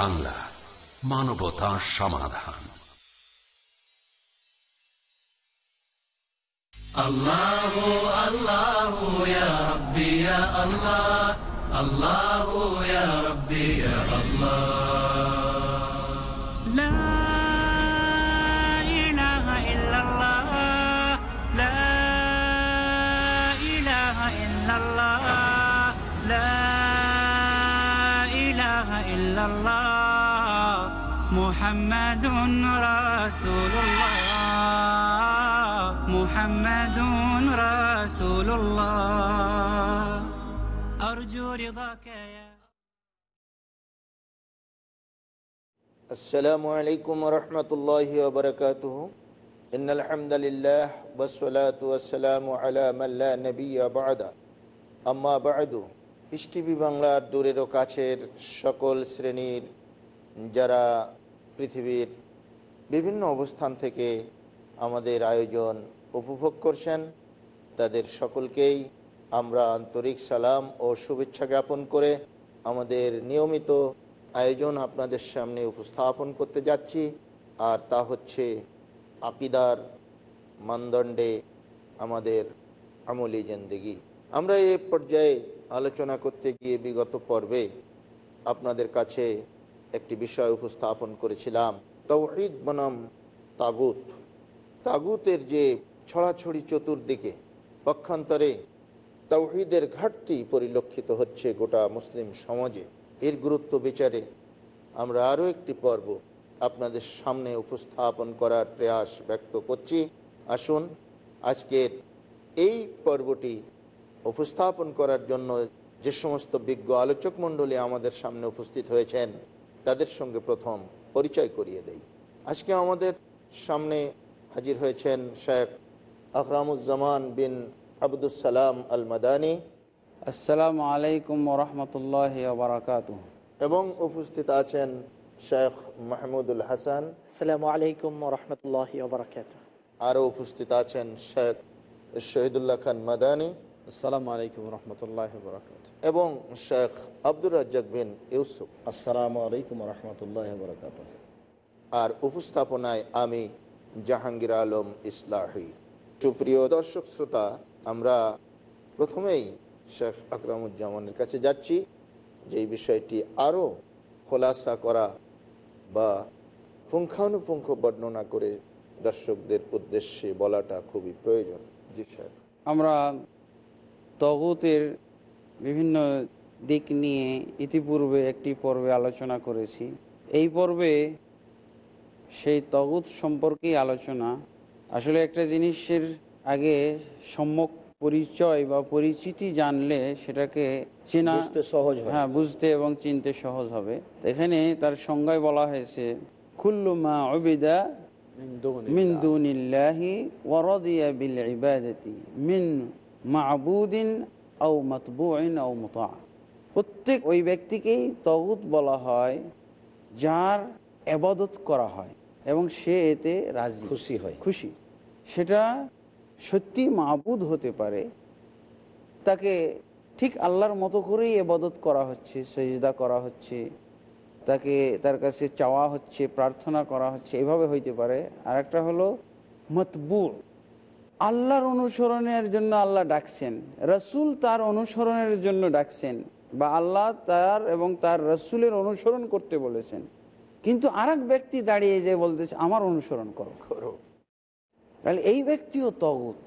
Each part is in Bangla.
টিভি বাংলা মানবতা সমাধান الله الله يا ربي يا الله الله يا ربي يا الله لا إله إلا الله لا إله إلا الله لا إله إلا الله محمد رسول الله محمد رسول الله أرجو رضاك يا السلام عليكم ورحمة الله وبركاته إن الحمد لله والصلاة والسلام على من لا نبي بعد أما بعد পৃষ্টিভি বাংলার দূরের ও কাছের সকল শ্রেণীর যারা পৃথিবীর বিভিন্ন অবস্থান থেকে আমাদের আয়োজন উপভোগ করছেন। তাদের সকলকেই আমরা আন্তরিক সালাম ও শুভেচ্ছা জ্ঞাপন করে আমাদের নিয়মিত আয়োজন আপনাদের সামনে উপস্থাপন করতে যাচ্ছি। আর তা হচ্ছে আকিদার মানদণ্ডে আমাদের আমলি জেন্দেগি। আমরা এ পর্যায়ে আলোচনা করতে গিয়ে বিগত পর্বে আপনাদের কাছে একটি বিষয় উপস্থাপন করেছিলাম। তৌহিদ বনাম তাগুত। তাগুতের যে ছড়াছড়ি চতুর্দিকে পক্ষান্তরে তৌহিদের ঘাটতি পরিলক্ষিত হচ্ছে গোটা মুসলিম সমাজে। এর গুরুত্ব বিচারে আমরা আরও একটি পর্ব আপনাদের সামনে উপস্থাপন করার প্রয়াস ব্যক্ত করছি। আসুন, আজকের এই পর্বটি উপস্থাপন করার জন্য যে সমস্ত বিজ্ঞ আলোচক মণ্ডলী আমাদের সামনে উপস্থিত হয়েছেন তাদের সঙ্গে প্রথম পরিচয় করিয়ে দেই। আজকে আমাদের সামনে হাজির হয়েছেন শেখ আকরামুজ্জামান বিন আবদুসালাম আল মাদানী আসসালামু আলাইকুম রহমতুল্লাহ বারাকাত এবং উপস্থিত আছেন শেখ মাহমুদুল হাসান। আসসালামু আলাইকুম রহমতুল্লাহ বারকাত আরও উপস্থিত আছেন শেখ শহীদুল্লাহ খান মাদানী। আসসালামু আলাইকুম রহমতুল্লাহ বরকাত এবং শেখ আব্দুর রাজ্জাক বিন ইউসুফ। আসসালামু আলাইকুম রহমতুল্লাহ বরকাত আর উপস্থাপনায় আমি জাহাঙ্গীর আলম ইসলাহি। সুপ্রিয় দর্শক শ্রোতা আমরা প্রথমেই শেখ আকরামুজ্জামানের কাছে যাচ্ছি যে এই বিষয়টি আরও খোলাসা করা বা পুঙ্খানুপুঙ্খ বর্ণনা করে দর্শকদের উদ্দেশ্যে বলাটা খুবই প্রয়োজন। জি শেখ। আমরা তগুতের বিভিন্ন দিক নিয়ে ইতিপূর্বে একটি পর্বে আলোচনা করেছি। এই পর্বে সেই তগুত সম্পর্কেই আলোচনা। আসলে একটা জিনিসের আগে সম্যক পরিচয় বা পরিচিতি জানলে সেটাকে চেনা সহজ হ্যাঁ। বুঝতে এবং চিনতে সহজ হবে। এখানে তার সংজ্ঞায় বলা হয়েছে কুল্লুমা অবিদা মিন দুনিল্লাহি। ওয়ারাদিয়া বিল ইবাদাতি মিন মাবুদিন আও মাতবুইন আও মুতা। প্রত্যেক ওই ব্যক্তিকেই তগুত বলা হয় যার এবাদত করা হয় এবং সে এতে রাজি। খুশি হয়। খুশি। সেটা সত্যি মাবুদ হতে পারে। তাকে ঠিক আল্লাহর মতো করেই এবাদত করা হচ্ছে সেজদা করা হচ্ছে তাকে তার কাছে চাওয়া হচ্ছে প্রার্থনা করা হচ্ছে এভাবে হইতে পারে। আর একটা হলো মতবু। আল্লাহর অনুসরণের জন্য আল্লাহ ডাকছেন। রসুল তার অনুসরণের জন্য ডাকছেন বা আল্লাহ তার এবং তার রসুলের অনুসরণ করতে বলেছেন। কিন্তু আর ব্যক্তি দাঁড়িয়ে যে বলতেছে আমার অনুসরণ করো। করো। তাহলে এই ব্যক্তিও তগুত।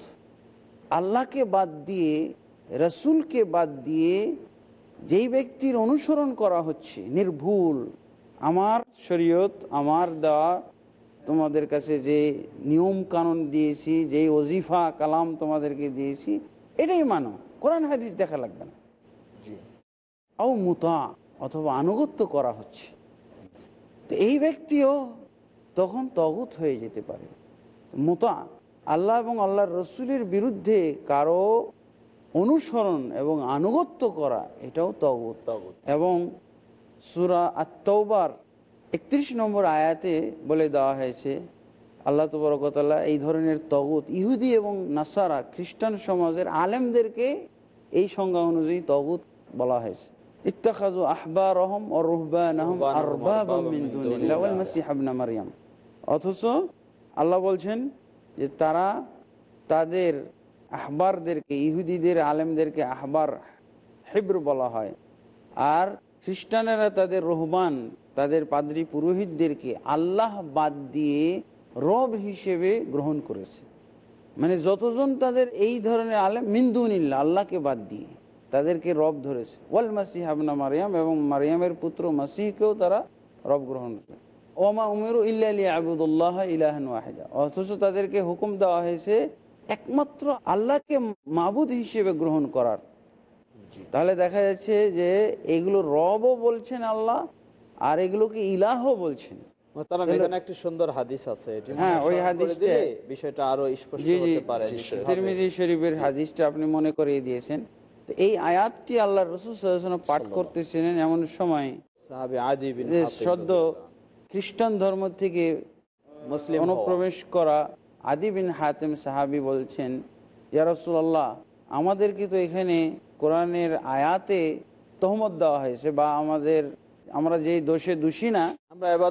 আল্লাহকে বাদ দিয়ে রসুলকে বাদ দিয়ে যেই ব্যক্তির অনুসরণ করা হচ্ছে নির্ভুল। আমার শরীয়ত আমার দেওয়া তোমাদের কাছে যে নিয়ম কানুন দিয়েছি যেই ওজিফা কালাম তোমাদেরকে দিয়েছি এটাই মানো। কোরআন হাদিস দেখা লাগবে না। আও মুতা অথবা আনুগত্য করা হচ্ছে। তো এই ব্যক্তিও তখন তগুত হয়ে যেতে পারে। মোতা আল্লাহ এবং আল্লাহর রসুলের বিরুদ্ধে কারও অনুসরণ এবং আনুগত্য করা এটাও তগুত। তাগুত। এবং সুরা আত্মবার একত্রিশ নম্বর আয়াতে বলে দেওয়া হয়েছে আল্লাহ তবরকতাল্লাহ এই ধরনের তগুত ইহুদি এবং নাসারা খ্রিস্টান সমাজের আলেমদেরকে এই সংজ্ঞা অনুযায়ী তগুত বলা হয়েছে। ইত্তাখাযু আহবারহম ওয়া রুহবানাহুম রুহবানাহুম মারইয়াম অথচ আল্লাহ বলছেন যে তারা তাদের আহবারদেরকে ইহুদিদের আলেমদেরকে আহবার হেব্র বলা হয়। আর খ্রিস্টানেরা তাদের রহবান তাদের পাদ্রী পুরোহিতদেরকে আল্লাহ বাদ দিয়ে রব হিসেবে গ্রহণ করেছে। মানে যতজন তাদের এই ধরনের আলেম মিন্দুনিল্লা আল্লাহকে বাদ দিয়ে তাদেরকে রব ধরেছে। ওয়াল মাসিহ আবনা মারিয়াম এবং মারিয়ামের পুত্র মাসিহকেও তারা রব গ্রহণ করে ওমা উমেরু ইল্লা আবুদুল্লাহ ইলাহান ওয়াহিদা। অথচ তাদেরকে হুকুম দেওয়া হয়েছে একমাত্র আল্লাহকে মাবুদ হিসেবে গ্রহণ করার। তাহলে দেখা যাচ্ছে যে এগুলো রবও বলছেন আল্লাহ আর এগুলোকে ইলাহ বলছেন। একটি সুন্দর হাদিস আছে হ্যাঁ, ওই হাদিসটা- বিষয়টা আরও স্পষ্ট জি জি। হতে পারে তিরমিজি শরীফের হাদিসটা আপনি মনে করিয়ে দিয়েছেন। তো এই আয়াতটি আল্লাহ রসুল পাঠ করতেছিলেন এমন সময় সাহাবী আদি বিন যে হাতিম সদ্য খ্রিস্টান ধর্ম থেকে মুসলিম অনুপ্রবেশ করা আদি বিন হাতেম সাহাবি বলছেন ইয়া রাসূলুল্লাহ আমাদেরকে তো এখানে কোরআনের আয়াতে তহমত দেওয়া হয়েছে বা আমাদের আমরা যেই দোষে দোষী না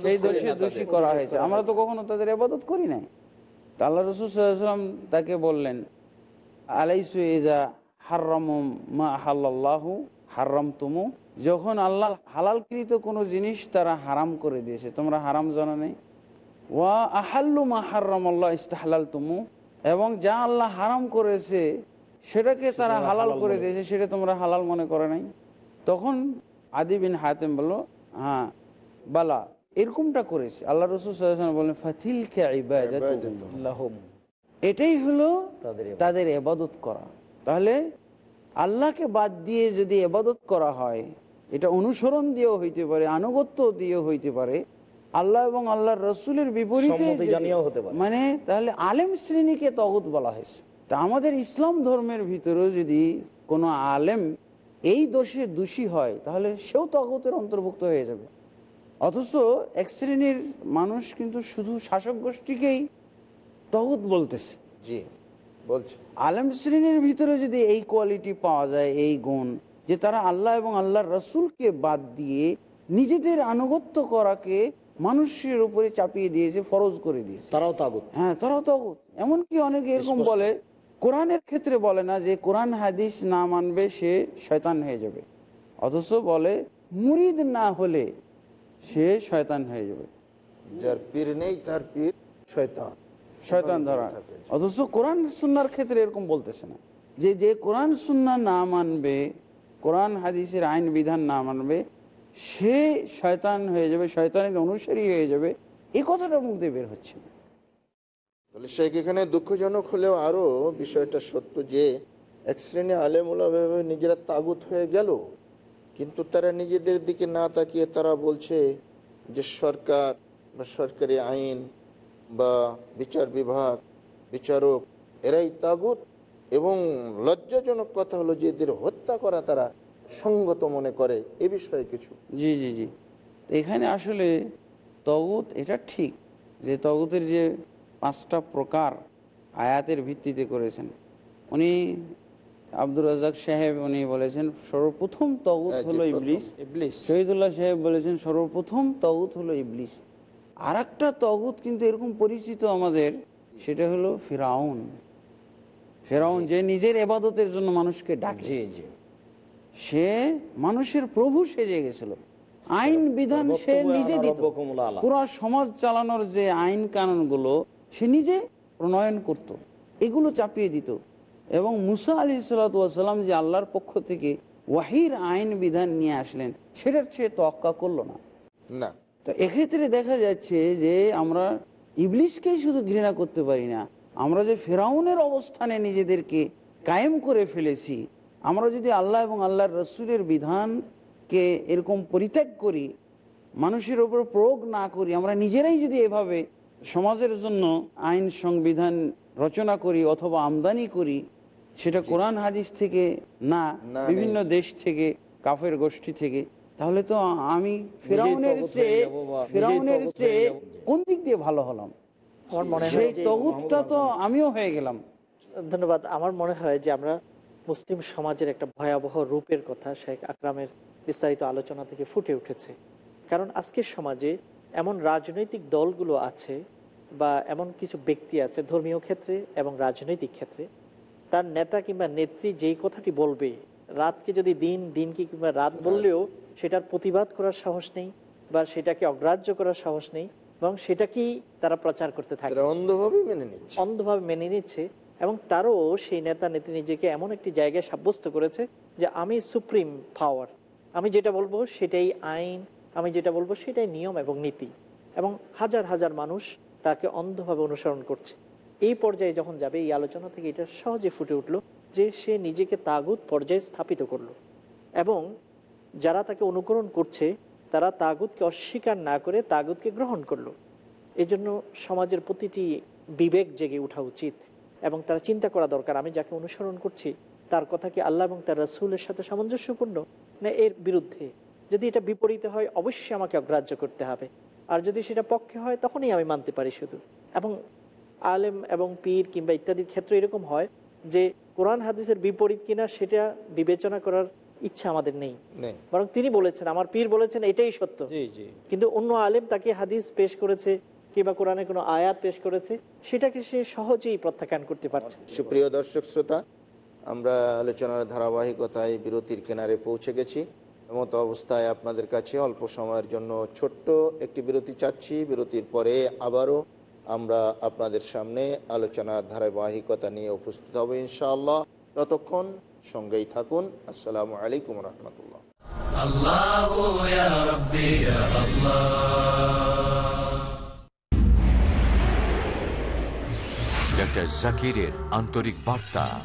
সেই দোষে দোষী করা হয়েছে। আমরা তো কখনো তাদের আবাদত করি নাই। তা আল্লাহ রসুল তাকে বললেন আলাইসু এজা হার্রাম মা হাল্লাহু হার্রাম তুমু যখন আল্লাহ হালালকৃত কোনো জিনিস তারা হারাম করে দিয়েছে। তোমরা হারাম জানা নেই। ওয়া আহাল্লু মা হার্রাম আল্লাহ ইস্তাহালাল তুমু এবং যা আল্লাহ হারাম করেছে সেটাকে তারা হালাল করে দিয়েছে সেটা তোমরা হালাল মনে করে নাই। তখন আদি বিন হাতেম বলল হ্যাঁ বালা এরকমটা করেছে। আল্লাহ রসুল বললেন ফাতিল এটাই হলো তাদের তাদের এবাদত করা। তাহলে আল্লাহকে বাদ দিয়ে যদি এবাদত করা হয় এটা অনুসরণ দিয়েও হইতে পারে আনুগত্য দিয়েও হইতে পারে আল্লাহ এবং আল্লাহর রসুলের বিপরীতে। মানে তাহলে আলেম শ্রেণীকে তগত বলা হয়েছে। তা আমাদের ইসলাম ধর্মের ভিতরেও যদি কোনো আলেম এই দোষে দোষী হয় তাহলে সেও তগতের অন্তর্ভুক্ত হয়ে যাবে। অথচ এক শ্রেণির মানুষ কিন্তু শুধু শাসক গোষ্ঠীকেই তগত বলতেছে। জি বলছি। আলেম শ্রেণির ভিতরে যদি এই কোয়ালিটি পাওয়া যায় এই গুণ যে তারা আল্লাহ এবং আল্লাহর রসুলকে বাদ দিয়ে নিজেদের আনুগত্য করাকে মানুষের উপরে চাপিয়ে দিয়েছে ফরজ করে দিয়েছে। তারাও তাগুত। হ্যাঁ তারাও তো এমনকি অনেকে এরকম বলে কোরআনের ক্ষেত্রে বলে না যে কোরআন হাদিস না মানবে সে শয়তান হয়ে যাবে। অথচ বলে মুরিদ না হলে সে শয়তান হয়ে যাবে। যার পীর নেই তার পীর শয়তান। শয়তান ধরা। অথচ কোরআন সুন্নার ক্ষেত্রে এরকম বলতেছে না। যে যে কোরআন সুন্না না মানবে কোরআন হাদিসের আইন বিধান না মানবে সে শয়তান হয়ে যাবে শয়তানের অনুসারী হয়ে যাবে। এই কথাটা মুখ দিয়ে বের হচ্ছে না। তাহলে শেখ এখানে দুঃখজনক হলেও আরও বিষয়টা সত্য যে এক শ্রেণি আলেমুলাভাবে নিজেরা তাগুত হয়ে গেল, কিন্তু তারা নিজেদের দিকে না তাকিয়ে তারা বলছে যে সরকার বা সরকারি আইন বা বিচার বিভাগ, বিচারক, এরাই তাগুত এবং লজ্জাজনক কথা হলো যে এদের হত্যা করা তারা সঙ্গত মনে করে, এ বিষয়ে কিছু। জি জি জি। এখানে আসলে তগুত এটা ঠিক যে তগুতের যে পাঁচটা প্রকার আয়াতের ভিত্তিতে করেছেন। উনি আব্দুর রাজাক সাহেব উনি বলেছেন সর্বপ্রথম তগুত হ্যাঁ, হলো ইবলিস। ইবলিস। শহীদুল্লাহ সাহেব বলেছেন সর্বপ্রথম তগুত হলো ইবলিস। আর একটা তগুত কিন্তু এরকম পরিচিত আমাদের সেটা হলো ফেরাউন। ফেরাউন যে নিজের এবাদতের জন্য মানুষকে ডাকে। সে মানুষের প্রভু সেজে গেছিল। আইন বিধান সে নিজে দিত। পুরো সমাজ চালানোর যে আইন কানুনগুলো সে নিজে প্রণয়ন করত। এগুলো চাপিয়ে দিত এবং মুসা আলি সাল্লাম যে আল্লাহর পক্ষ থেকে ওয়াহির আইন বিধান নিয়ে আসলেন সেটার চেয়ে তোয়াক্কা করল না না তো এক্ষেত্রে দেখা যাচ্ছে যে আমরা ইবলিশকেই শুধু ঘৃণা করতে পারি না আমরা যে ফেরাউনের অবস্থানে নিজেদেরকে কায়েম করে ফেলেছি আমরা যদি আল্লাহ এবং আল্লাহর রসুলের বিধানকে এরকম পরিত্যাগ করি মানুষের ওপর প্রয়োগ না করি আমরা নিজেরাই যদি এভাবে সমাজের জন্য আইন সংবিধান রচনা করি অথবা আমদানি করি সেটা কোরআন হাদিস থেকে না বিভিন্ন দেশ থেকে কাফের গোষ্ঠী থেকে। তাহলে তো আমি ফেরাউনের চেয়ে ফেরাউনের চেয়ে কোন দিক দিয়ে ভালো হলাম? সেই তগুতটা তো আমিও হয়ে গেলাম। ধন্যবাদ। আমার মনে হয় যে আমরা মুসলিম সমাজের একটা ভয়াবহ রূপের কথা শেখ আকরামের বিস্তারিত আলোচনা থেকে ফুটে উঠেছে। কারণ আজকের সমাজে এমন রাজনৈতিক দলগুলো আছে বা এমন কিছু ব্যক্তি আছে ধর্মীয় ক্ষেত্রে এবং রাজনৈতিক ক্ষেত্রে তার নেতা কিংবা নেত্রী যেই কথাটি বলবে রাতকে যদি দিন দিনকে কিংবা রাত বললেও সেটার প্রতিবাদ করার সাহস নেই বা সেটাকে অগ্রাহ্য করার সাহস নেই এবং সেটাকেই তারা প্রচার করতে থাকে। অন্ধভাবে মেনে নিচ্ছে। অন্ধভাবে মেনে নিচ্ছে এবং তারও সেই নেতা নেত্রী নিজেকে এমন একটি জায়গায় সাব্যস্ত করেছে যে আমি সুপ্রিম পাওয়ার। আমি যেটা বলব সেটাই আইন আমি যেটা বলব সেটাই নিয়ম এবং নীতি। এবং হাজার হাজার মানুষ তাকে অন্ধভাবে অনুসরণ করছে। এই পর্যায়ে যখন যাবে, এই আলোচনা থেকে এটা সহজে ফুটে উঠল যে সে নিজেকে তাগুত পর্যায়ে স্থাপিত করল এবং যারা তাকে অনুকরণ করছে, তারা তাগুতকে অস্বীকার না করে তাগুতকে গ্রহণ করল। এই জন্য সমাজের প্রতিটি বিবেক জেগে ওঠা উচিত এবং তারা চিন্তা করা দরকার, আমি যাকে অনুসরণ করছি, তার কথা কি আল্লাহ এবং তার রাসুলের সাথে সামঞ্জস্যপূর্ণ না এর বিরুদ্ধে? যদি এটা বিপরীতে হয়, অবশ্যই আমাকে অগ্রাহ্য করতে হবে। আর যদি সেটা পক্ষে হয় তখনই আমি মানতে পারি শুধু। এবং আলেম এবং পীর কিংবা ইত্যাদির ক্ষেত্রে এরকম হয় যে কোরআন হাদিসের বিপরীত কিনা সেটা বিবেচনা করার ইচ্ছা আমাদের নেই। বরং তিনি বলেছেন আমার পীর বলেছেন এটাই সত্য। জি জি। কিন্তু অন্য আলেম তাকে হাদিস পেশ করেছে কিংবা কোরআনে কোনো আয়াত পেশ করেছে সেটাকে সে সহজেই প্রত্যাখ্যান করতে পারছে। সুপ্রিয় দর্শক শ্রোতা আমরা আলোচনার ধারাবাহিকতায় বিরতির কিনারে পৌঁছে গেছি। মতো অবস্থায় আপনাদের কাছে অল্প সময়ের জন্য ছোট্ট একটি বিরতি চাচ্ছি। বিরতির পরে আবারও আমরা আপনাদের সামনে আলোচনার ধারাবাহিকতা নিয়ে উপস্থিত হব ইনশাআল্লাহ। ততক্ষণ সঙ্গেই থাকুন। আসসালামু আলাইকুম রহমতুল্লাহ। জাকিরের আন্তরিক বার্তা।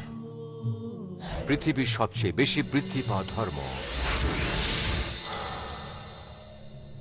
পৃথিবীর সবচেয়ে বেশি বৃদ্ধি পাওয়া ধর্ম।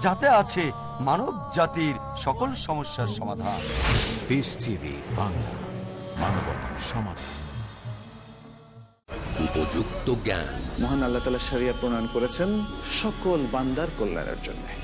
যাতে আছে মানব জাতির সকল সমস্যার সমাধান। পিস টিভি বাংলা মানবতার সমাধান। উপযুক্ত জ্ঞান। মহান আল্লাহ তালা সারিয়া প্রণয়ন করেছেন সকল বান্দার কল্যাণের জন্য।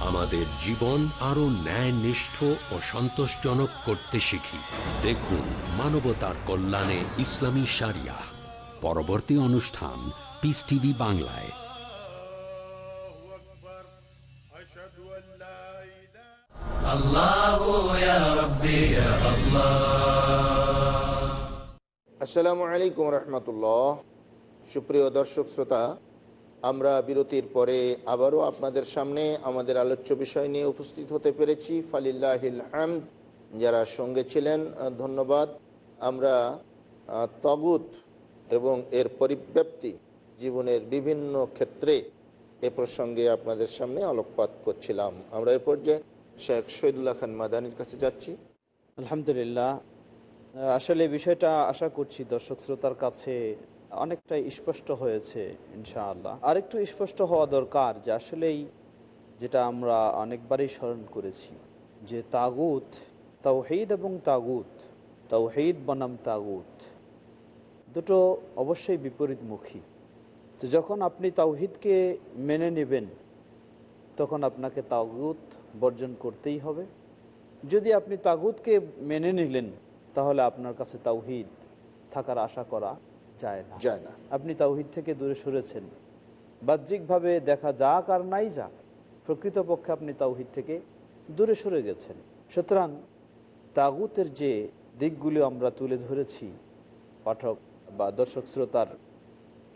আমাদের জীবন আরও ন্যায়নিষ্ঠ ও সন্তোষজনক করতে শিখি। দেখুন মানবতার কল্যাণে ইসলামী সারিয়া। পরবর্তী অনুষ্ঠান পিস টিভি বাংলায়। আসসালামু আলাইকুম রহমতুল্লাহ। সুপ্রিয় দর্শক শ্রোতা আমরা বিরতির পরে আবারও আপনাদের সামনে আমাদের আলোচ্য বিষয় নিয়ে উপস্থিত হতে পেরেছি। ফালিল্লাহিল হামদ। যারা সঙ্গে ছিলেন ধন্যবাদ। আমরা তগুত এবং এর পরিব্যাপ্তি জীবনের বিভিন্ন ক্ষেত্রে এ প্রসঙ্গে আপনাদের সামনে আলোকপাত করছিলাম। আমরা এ পর্যায়ে শেখ শহীদুল্লাহ খান মাদানির কাছে যাচ্ছি। আলহামদুলিল্লাহ। আসলে বিষয়টা আশা করছি দর্শক শ্রোতার কাছে অনেকটাই স্পষ্ট হয়েছে, ইনশাআল্লাহ। আরেকটু স্পষ্ট হওয়া দরকার যে আসলেই যেটা আমরা অনেকবারই স্মরণ করেছি, যে তাগুত, তাওহিদ এবং তাগুত, তাওহিদ বনাম তাগুত, দুটো অবশ্যই বিপরীতমুখী। তো যখন আপনি তাওহিদকে মেনে নেবেন, তখন আপনাকে তাগুত বর্জন করতেই হবে। যদি আপনি তাগুতকে মেনে নিলেন, তাহলে আপনার কাছে তাওহিদ থাকার আশা করা যায় না। যায় না। আপনি তাওহিদ থেকে দূরে সরেছেন। বাহ্যিকভাবে দেখা যাক আর নাই যাক প্রকৃতপক্ষে আপনি তাওহিদ থেকে দূরে সরে গেছেন। সুতরাং তাগুতের যে দিকগুলি আমরা তুলে ধরেছি পাঠক বা দর্শক শ্রোতার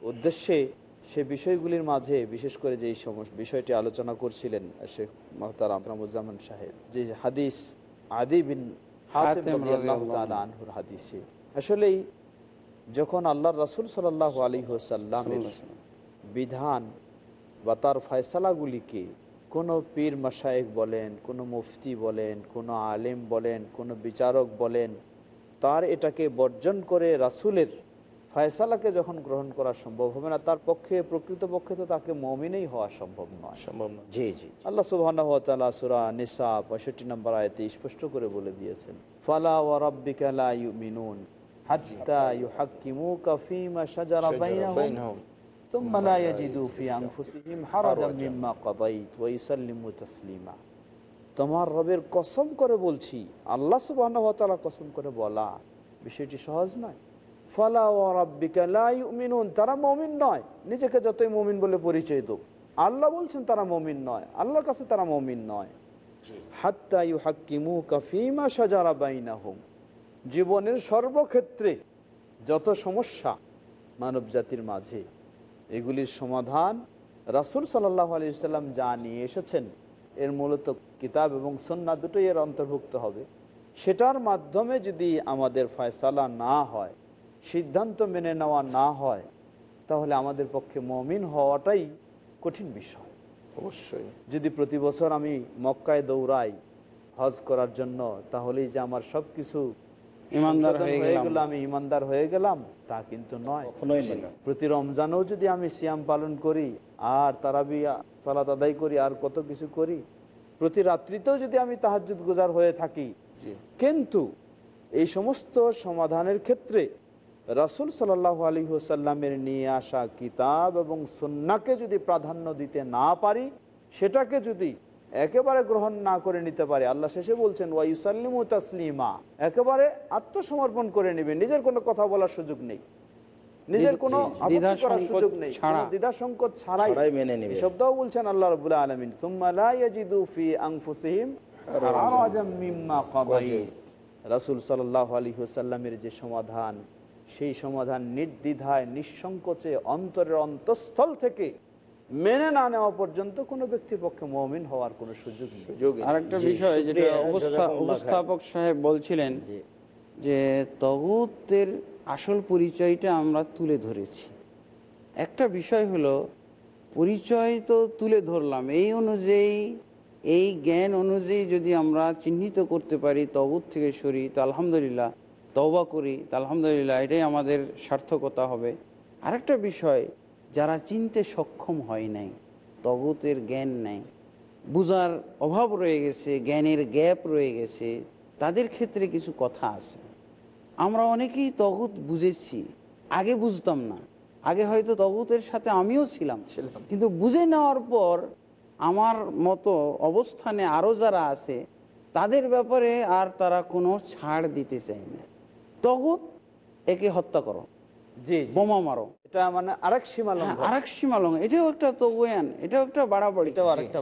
উদ্দেশ্যে সে বিষয়গুলির মাঝে বিশেষ করে যে এই সমস্ত বিষয়টি আলোচনা করছিলেন শেখ মহতার আমরামুজ্জামান সাহেব যে হাদিস আদি বিন হাতেম আনহুর হাদিসে। আসলেই যখন আল্লাহ রাসূল সাল্লাল্লাহু আলাইহি ওয়াসাল্লামের বিধান বা তার ফয়সালাগুলিকে কোনো পীর মাসায়েক বলেন কোনো মুফতি বলেন কোনো আলেম বলেন কোনো বিচারক বলেন তার এটাকে বর্জন করে রাসুলের ফয়সালাকে যখন গ্রহণ করা সম্ভব হবে না তার পক্ষে প্রকৃতপক্ষে তো তাকে মমিনেই হওয়া সম্ভব নয়। সম্ভব না জি জি আল্লাহ সুবহানাহু সুরা নিসা 65 নম্বর আয়াতে স্পষ্ট করে বলে দিয়েছেন ফালা ওয়া রাব্বিকা লা ইউমিনুন। হাত্তা ইউহাক্কিমুকা ফীমা শাজারা বাইনাহুম বাইনহুম। ثم لا يجدوا في أنفسهم حرجا مما قضيت ويسلموا تسليما তোমার রবের কসম করে বলছি আল্লাহ সুবহানাহু ওয়া তাআলা কসম করে বলা বিষয়টি সহজ নয় ফালা ওয়া রাব্বিকা লা ইউমিনুন তারা মুমিন নয় নিজেকে যতই মুমিন বলে পরিচয় দেব আল্লাহ বলছেন তারা মুমিন নয় আল্লাহর কাছে তারা মুমিন নয় হাত্তা ইউহাক্কিমুকা ফীমা শাজারা বাইনাহুম জীবনের সর্বক্ষেত্রে যত সমস্যা মানব জাতির মাঝে এগুলির সমাধান রাসুল সাল্লাহ আলি সাল্লাম যা নিয়ে এসেছেন এর মূলত কিতাব এবং সন্না দুটোই এর অন্তর্ভুক্ত হবে। সেটার মাধ্যমে যদি আমাদের ফয়সালা না হয় সিদ্ধান্ত মেনে নেওয়া না হয় তাহলে আমাদের পক্ষে মমিন হওয়াটাই কঠিন বিষয়। অবশ্যই। যদি প্রতি বছর আমি মক্কায় দৌড়াই হজ করার জন্য তাহলেই যে আমার সব কিছু ইমানদার হয়ে গেল আমি ইমানদার হয়ে গেলাম তা কিন্তু নয়। প্রতি রমজানেও যদি আমি সিয়াম পালন করি আর তারাবি সালাত আদায় করি আর কত কিছু করি প্রতি রাত্রিতেও যদি আমি তাহাজুদ গুজার হয়ে থাকি কিন্তু এই সমস্ত সমাধানের ক্ষেত্রে রাসুল সাল্লাহ আলী হুসাল্লামের নিয়ে আসা কিতাব এবং সন্নাকে যদি প্রাধান্য দিতে না পারি সেটাকে যদি একেবারে গ্রহণ না করে নিতে পারে। আল্লাহ শেষে বলছেন ওয়াইসাল্লিম তাসলিমা। একেবারে আত্মসমর্পণ করে নেবে। নিজের কোনো কথা বলার সুযোগ নেই। নিজের কোনো দ্বিধা করার সুযোগ নেই। দ্বিধা সংকোচ ছাড়াই মেনে নেবে। শব্দও বলছেন আল্লাহ রাব্বুল আলামিন ফি কাদাইত। রাসূল আলাইহি ওয়াসাল্লামের যে সমাধান সেই সমাধান নির্দ্বিধায় নিঃসংকোচে অন্তরের অন্তঃস্থল থেকে মেনে না নেওয়া পর্যন্ত কোনো ব্যক্তির পক্ষে মমিন হওয়ার কোনো সুযোগ নেই। আরেকটা বিষয় যেটা উপস্থাপক সাহেব বলছিলেন। যে তগুতের আসল পরিচয়টা আমরা তুলে ধরেছি। একটা বিষয় হলো পরিচয় তো তুলে ধরলাম। এই অনুযায়ী এই জ্ঞান অনুযায়ী যদি আমরা চিহ্নিত করতে পারি তগুত থেকে সরি তো আলহামদুলিল্লাহ তওবা করি তো আলহামদুলিল্লাহ এটাই আমাদের সার্থকতা হবে। আরেকটা বিষয় যারা চিনতে সক্ষম হয় নাই তগুতের জ্ঞান নাই। বুজার অভাব রয়ে গেছে জ্ঞানের গ্যাপ রয়ে গেছে তাদের ক্ষেত্রে কিছু কথা আছে। আমরা অনেকেই তগুত বুঝেছি আগে বুঝতাম না। আগে হয়তো তগুতের সাথে আমিও ছিলাম। ছিলাম। কিন্তু বুঝে নেওয়ার পর আমার মতো অবস্থানে আরও যারা আছে তাদের ব্যাপারে আর তারা কোনো ছাড় দিতে চায় না। তগুত একে হত্যা করো। জি। বোমা মারো। এটা মানে আরেক হ্যাঁ, আরেক সীমা এটাও একটা তগুয়ান এটাও একটা বাড়াবাড়ি। এটাও আরেকটা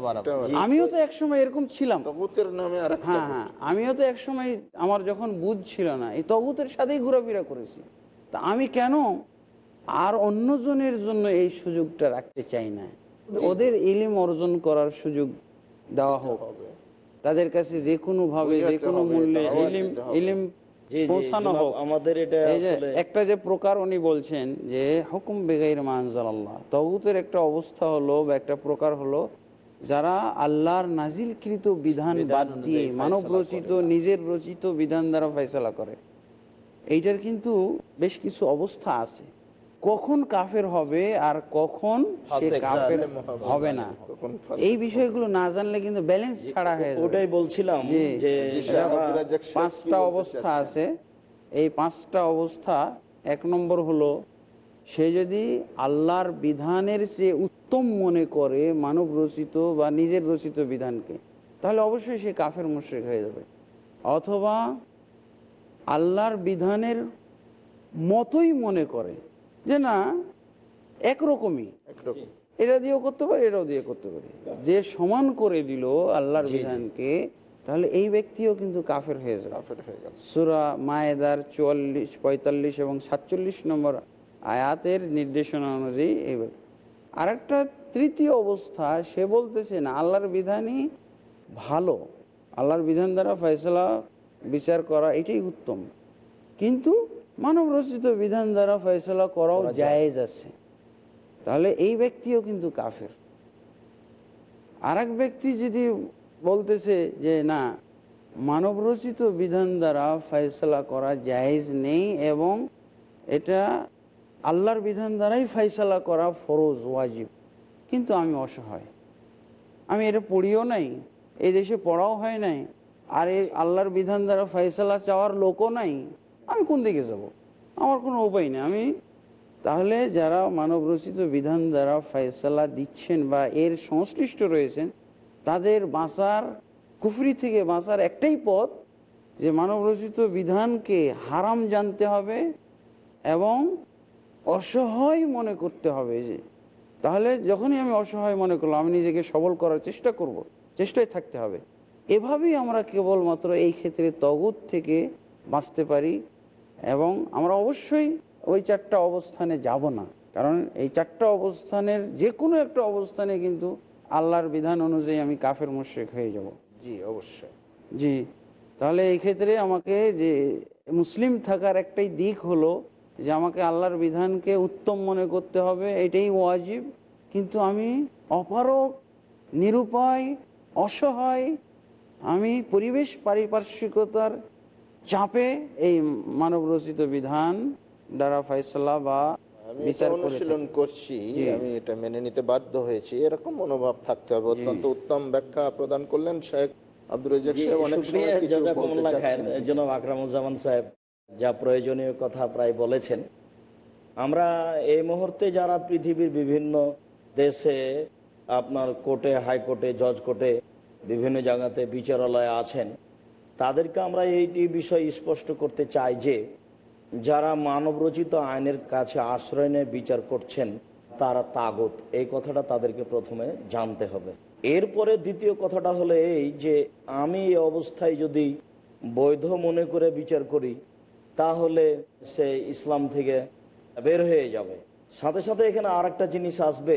আমিও তো একসময় এরকম ছিলাম। তগুতের নামে আর হ্যাঁ হ্যাঁ আমিও তো একসময় আমার যখন বুঝ ছিল না এই তগুতের সাথেই ঘোরাফেরা করেছি। তা আমি কেন আর অন্যজনের জন্য এই সুযোগটা রাখতে চাই না? ওদের ইলিম অর্জন করার সুযোগ দেওয়া হোক। হবে। তাদের কাছে যে কোনো ভাবে যে কোনো মূল্যে ইলিম ইলিম পৌঁছানো হোক। আমাদের এটা এই যে আসলে একটা যে প্রকার উনি বলছেন যে হুকুম বেগাইর মানজাল আল্লাহ তগুতের একটা অবস্থা হলো বা একটা প্রকার হলো যারা আল্লাহর নাজিলকৃত বিধান বিধান বাদ দিয়ে মানব রচিত নিজের রচিত বিধান দ্বারা ফেসলা করে। এইটার কিন্তু বেশ কিছু অবস্থা আছে। কখন কাফের হবে আর কখন সে কাফের হবে। হবে না। এই বিষয়গুলো না জানলে কিন্তু ব্যালেন্স ছাড়া হয়ে যাবে। ওটাই বলছিলাম যে পাঁচটা অবস্থা আছে। এই পাঁচটা অবস্থা এক নম্বর হলো সে যদি আল্লাহর বিধানের চেয়ে উত্তম মনে করে মানব রচিত বা নিজের রচিত বিধানকে তাহলে অবশ্যই সে কাফের মুশ্রিক হয়ে যাবে। অথবা আল্লাহর বিধানের মতোই মনে করে যে না একরকমই। এটা দিয়েও করতে পারি এটাও দিয়ে করতে পারি। যে সমান করে দিল আল্লাহর বিধানকে তাহলে এই ব্যক্তিও কিন্তু কাফের হয়ে যাবে। হয়ে গেল সুরা মায়েদার চুয়াল্লিশ পঁয়তাল্লিশ এবং সাতচল্লিশ নম্বর আয়াতের নির্দেশনা অনুযায়ী এই আর একটা তৃতীয় অবস্থা সে বলতেছে না আল্লাহর বিধানই ভালো। আল্লাহর বিধান দ্বারা ফয়সলা বিচার করা এটাই উত্তম। কিন্তু মানব রচিত বিধান দ্বারা ফয়সলা করাও জায়েজ আছে। তাহলে এই ব্যক্তিও কিন্তু কাফের। আর ব্যক্তি যদি বলতেছে যে না মানব রচিত বিধান দ্বারা ফয়সলা করা জায়েজ নেই এবং এটা আল্লাহর বিধান দ্বারাই ফয়সলা করা ফরজ ওয়াজিব কিন্তু আমি অসহায়। আমি এটা পড়িও নাই এই দেশে পড়াও হয় নাই আর এই আল্লাহর বিধান দ্বারা ফয়সলা চাওয়ার লোকও নাই আমি কোন দিকে যাব? আমার কোনো উপায় নেই। আমি তাহলে যারা মানব রচিত বিধান দ্বারা ফয়সলা দিচ্ছেন বা এর সংশ্লিষ্ট রয়েছেন, তাদের বাঁচার, কুফরি থেকে বাঁচার একটাই পথ যে মানব রচিত বিধানকে হারাম জানতে হবে এবং অসহায় মনে করতে হবে যে, তাহলে যখনই আমি অসহায় মনে করলাম, আমি নিজেকে সবল করার চেষ্টা করব। চেষ্টায় থাকতে হবে। এভাবেই আমরা কেবলমাত্র এই ক্ষেত্রে তগুত থেকে বাঁচতে পারি। এবং আমরা অবশ্যই ওই চারটা অবস্থানে যাব না। কারণ এই চারটা অবস্থানের যে কোনো একটা অবস্থানে কিন্তু আল্লাহর বিধান অনুযায়ী আমি কাফের মুশ্রিক হয়ে যাব। জি অবশ্যই। জি তাহলে এই ক্ষেত্রে আমাকে যে মুসলিম থাকার একটাই দিক হলো যে আমাকে আল্লাহর বিধানকে উত্তম মনে করতে হবে এটাই ওয়াজিব। কিন্তু আমি অপারক নিরুপায় অসহায় আমি পরিবেশ পারিপার্শ্বিকতার চাপে এই মানব রচিত বিধান দ্বারা ফয়সলা বা বিচার অনুশীলন করছি আমি এটা মেনে নিতে বাধ্য হয়েছি এরকম মনোভাব থাকতে হবে অত্যন্ত উত্তম ব্যাখ্যা প্রদান করলেন শেখ জনাব আকরামুজ্জামান সাহেব যা প্রয়োজনীয় কথা প্রায় বলেছেন। আমরা এই মুহূর্তে যারা পৃথিবীর বিভিন্ন দেশে আপনার কোর্টে হাইকোর্টে জজ কোর্টে বিভিন্ন জায়গাতে বিচারালয়ে আছেন তাদেরকে আমরা এইটি বিষয় স্পষ্ট করতে চাই যে, যারা মানবরচিত আইনের কাছে আশ্রয় নিয়ে, বিচার করছেন, তারা তাগত। এই কথাটা তাদেরকে প্রথমে জানতে হবে। এরপরে দ্বিতীয় কথাটা হলো এই যে, আমি এই অবস্থায় যদি বৈধ মনে করে বিচার করি, তাহলে সে ইসলাম থেকে বের হয়ে যাবে। সাথে সাথে এখানে আর একটা জিনিস আসবে।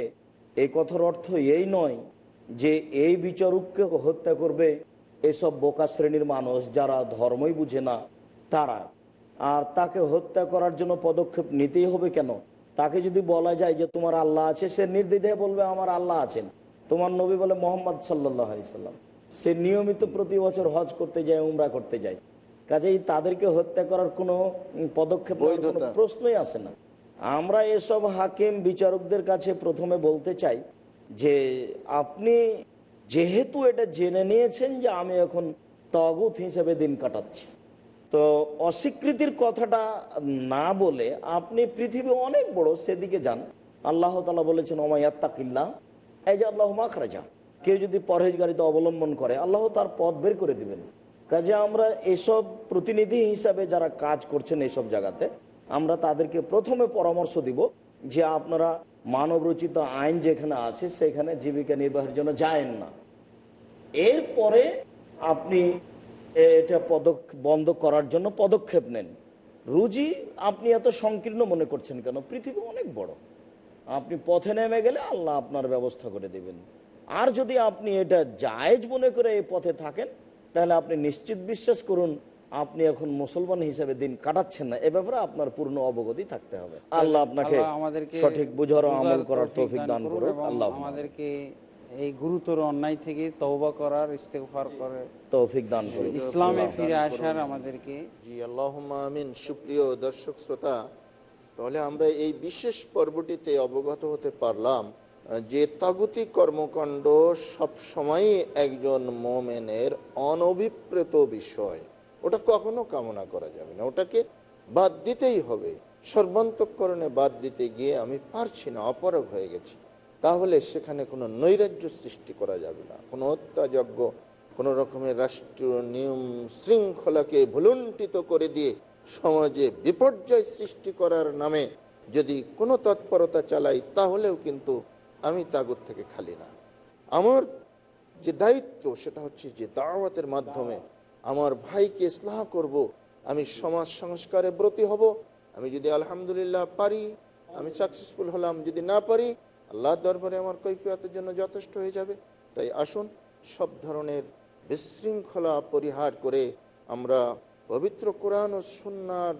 এই কথার অর্থ এই নয় যে, এই বিচারককে হত্যা করবে এসব বোকা শ্রেণির মানুষ যারা ধর্মই বুঝে না তারা। আর তাকে হত্যা করার জন্য পদক্ষেপ নিতেই হবে কেন? তাকে যদি বলা যায় যে তোমার আল্লাহ আছে সে নির্দ্বিধায় বলবে আমার আল্লাহ আছেন। তোমার নবী বলে মোহাম্মদ সাল্লাহ সাল্লাম। সে নিয়মিত প্রতি বছর হজ করতে যায় উমরা করতে যায়। কাজেই তাদেরকে হত্যা করার কোনো পদক্ষেপ প্রশ্নই আসে না। আমরা এসব হাকিম বিচারকদের কাছে প্রথমে বলতে চাই যে আপনি যেহেতু এটা জেনে নিয়েছেন যে আমি এখন তগুত হিসেবে দিন কাটাচ্ছি। তো অস্বীকৃতির কথাটা না বলে আপনি পৃথিবী অনেক বড়, সেদিকে যান। আল্লাহ তালা বলেছেন ওমায়াত্তাকিল্লা এই যে আল্লাহ মাখরাজা কেউ যদি পরহেজগারিতা অবলম্বন করে, আল্লাহ তার পথ বের করে দিবেন। কাজে আমরা এসব প্রতিনিধি হিসাবে যারা কাজ করছেন এইসব জায়গাতে, আমরা তাদেরকে প্রথমে পরামর্শ দিব যে আপনারা মানবরচিত আইন যেখানে আছে, সেখানে জীবিকা নির্বাহের জন্য যায়েন না। এরপরে আপনি এটা পদক বন্ধ করার জন্য পদক্ষেপ নেন। রুজি আপনি এত সংকীর্ণ মনে করছেন কেন? পৃথিবী অনেক বড়। আপনি পথে নেমে গেলে আল্লাহ আপনার ব্যবস্থা করে দেবেন। আর যদি আপনি এটা জায়েজ মনে করে এই পথে থাকেন তাহলে আপনি নিশ্চিত বিশ্বাস করুন আপনি এখন মুসলমান হিসেবে দিন কাটাচ্ছেন না। এ ব্যাপারে আপনার পূর্ণ অবগতি থাকতে হবে। আল্লাহ আপনাকে সঠিক বুঝার আমল করার তৌফিক দান করুন আল্লাহ আমাদেরকে এই গুরুতর অন্যায় থেকে তওবা করার ইস্তেগফার করে তৌফিক দান করে ইসলামে ফিরে আসার আমাদেরকে জি আল্লাহ আমিন। সুপ্রিয় দর্শক শ্রোতা তাহলে আমরা এই বিশেষ পর্বটিতে অবগত হতে পারলাম যে তাগুতি কর্মকাণ্ড সব সময় একজন মোমেনের অনভিপ্রেত বিষয়। ওটা কখনো কামনা করা যাবে না। ওটাকে বাদ দিতেই হবে। সর্বান্তকরণে বাদ দিতে গিয়ে আমি পারছি না অপরাগ হয়ে গেছি। তাহলে সেখানে কোনো নৈরাজ্য সৃষ্টি করা যাবে না। কোনো হত্যাযজ্ঞ কোনো রকমের রাষ্ট্রীয় নিয়ম শৃঙ্খলাকে ভুলুণ্ঠিত করে দিয়ে সমাজে বিপর্যয় সৃষ্টি করার নামে যদি কোনো তৎপরতা চালাই, তাহলেও কিন্তু আমি তাগত থেকে খালি না। আমার যে দায়িত্ব, সেটা হচ্ছে যে দাওয়াতের মাধ্যমে আমার ভাইকে ইসলাহ করব, আমি সমাজ সংস্কারে ব্রতী হব, আমি যদি আলহামদুলিল্লাহ পারি, আমি সাকসেসফুল হলাম, যদি না পারি আল্লাহ দরবারে আমার কৈফিয়তের জন্য যথেষ্ট হয়ে যাবে। তাই আসুন, সব ধরনের বিশৃঙ্খলা পরিহার করে আমরা পবিত্র কোরআন ও সুন্নার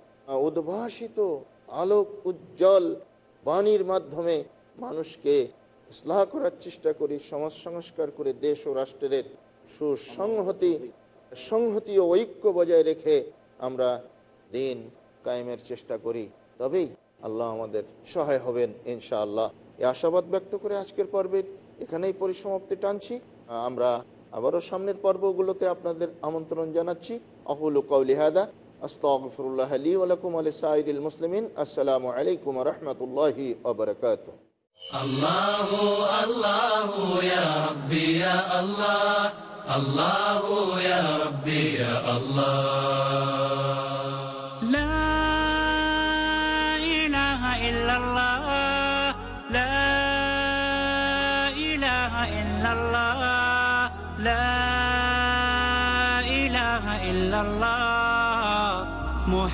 উদ্ভাসিত আলোক উজ্জ্বল বাণীর মাধ্যমে মানুষকে ইসলাহ করার চেষ্টা করি, সমাজ সংস্কার করে দেশ ও রাষ্ট্রের সুসংহতি, সংহতি ও ঐক্য বজায় রেখে আমরা দিন কায়েমের চেষ্টা করি। তবেই আল্লাহ আমাদের সহায় হবেন ইনশাআল্লাহ এই আশাবাদ ব্যক্ত করে আজকের পর্বের এখানেই পরিসমাপ্তি টানছি আহ, আমরা আবারও সামনের পর্বগুলোতে আপনাদের আমন্ত্রণ জানাচ্ছি আহুল কৌলিহাদা আস্তফরুল্লাহ আলী ওয়ালাকুম আলী সাইদুল মুসলিমিন আসসালামু আলাইকুম রহমতুল্লাহি ওবরকাত الله الله يا ربي يا الله الله يا ربي يا الله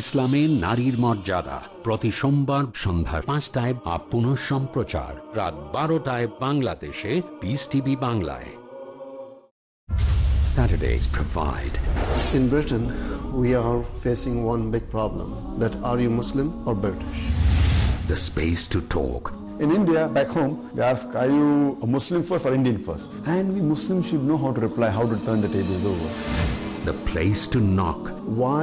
ইসলামে নারীর মর্যাদা প্রতি সোমবার সন্ধ্যা পাঁচটায় আপ পুনঃ সম্প্রচার রাত বারোটায় বাংলাদেশে পিস টিভি বাংলায় Saturdays provide In Britain, we are facing one big problem that are you Muslim or British? the space to talk In India, back home, they ask, are you a Muslim first or Indian first? And we Muslims should know how to reply, how to turn the tables over. the place to knock Why